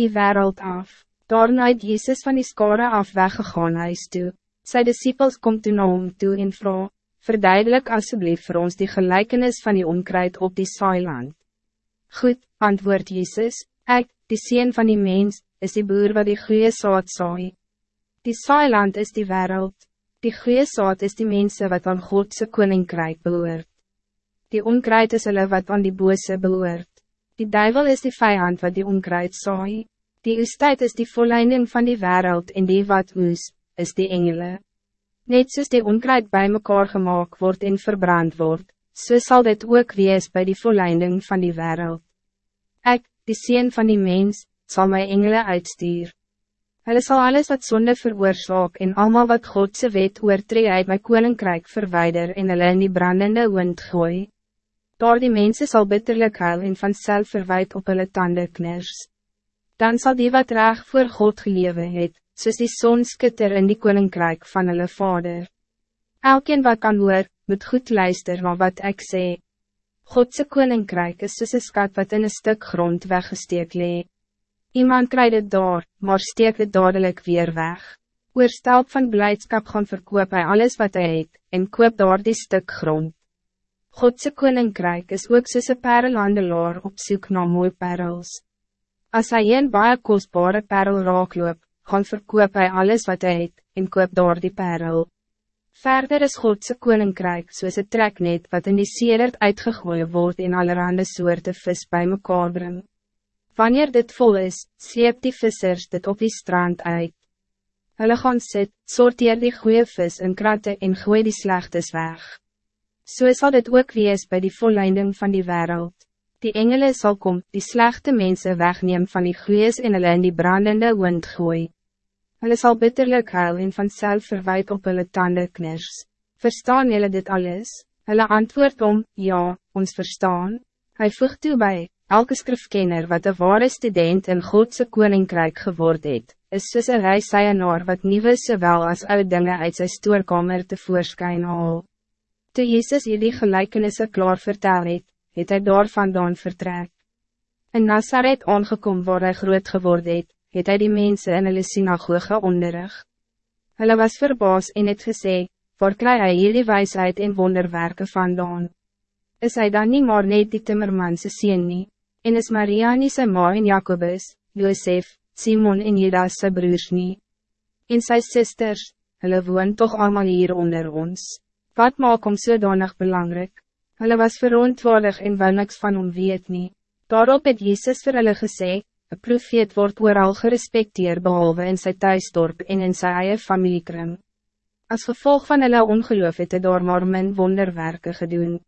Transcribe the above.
die wereld af. Daarna het Jezus van die skare af weggegaan huis toe. Sy disciples kom toe na hom toe en vraag, verduidelik alsjeblieft voor ons die gelijkenis van die onkruid op die saailand. Goed, antwoord Jezus, ik, die sien van die mens, is die boer wat die goede saad saai. Die saailand is die wereld, die goede saad is die mensen wat aan Godse koninkrijk behoort. Die onkruid is hulle wat aan die bose behoort. Die duivel is die vijand wat die onkruid saai. Die oestijd is die volleinding van die wereld en die wat oes, is die engele. Net soos die onkruid bij mekaar gemaakt wordt en verbrand wordt, so sal dit ook wees bij die volleinding van die wereld. Ik, die Seen van die mens, zal mijn engele uitstuur. Hulle sal alles wat zonde veroorzaak en allemaal wat Godse wet oortree uit my koninkrijk verwijder en hulle in die brandende wind gooi. Daar die mensen zal bitterlijk huil en vanzelf verwijt op hulle tanden kners. Dan zal die wat reg voor God gelewe het, soos die son skitter in die koninkrijk van hulle vader. Elkeen wat kan hoor, moet goed luister na wat ik sê. Godse koninkrijk is soos een skat wat in een stuk grond weggesteek lee. Iemand krijgt het daar, maar steek het dadelijk weer weg. Oorstelp van blijdschap gaan verkoop hij alles wat hij het, en koop daar die stuk grond. Godse koninkrijk is ook soos een perelhandelaar op zoek naar mooi perels. Als hij een baie kostbare perel raakloop, gaan verkoop hij alles wat hij het, en koop door die perel. Verder is Godse koninkrijk soos een treknet wat in die sedert uitgegooid wordt in allerhande soorte vis bij mekaar bring. Wanneer dit vol is, sleep die vissers dit op die strand uit. Hulle gaan sit, sorteer die goede vis in kratte en gooi die slechtes weg. So zal dit ook wees bij die volleinding van die wereld. Die engelen zal kom, die slechte mensen wegneem van die goeies en hulle in die brandende wind gooi. Hulle sal bitterlik huil en vanzelf verwijt op hulle tanden kners. Verstaan jullie dit alles? Hulle antwoord om, ja, ons verstaan. Hij voegt toe bij, elke skrifkenner wat een ware student in Godse koninkrijk geword het, is soos een reisseienaar wat nieuwe sowel as oude dinge uit sy stoorkamer te voorskyn haal. Toe Jezus hierdie gelijkenisse klaar vertel het, het hy daar vandaan vertrek. In Nazareth aangekom waar hy groot geword het, het hy die mensen in hulle synagoge onderrig. Hulle was verbaas en het gesê, waar kry hy hierdie wijsheid en wonderwerken vandaan? Is hij dan niet maar net die timmermanse sien nie? En is Maria nie sy ma en Jacobus, Josef, Simon en Judas sy broers nie? En sy sisters, hulle woon toch allemaal hier onder ons? Wat maak om zodanig belangrijk? Hulle was verontwaardig en wil niks van hom weet nie. Daarop het Jezus vir hulle gesê, Een profeet wordt vooral gerespecteerd behalve in zijn thuisdorp en in zijn eigen familiekring. Als gevolg van hulle ongeloof het hy daar maar min wonderwerke gedoen.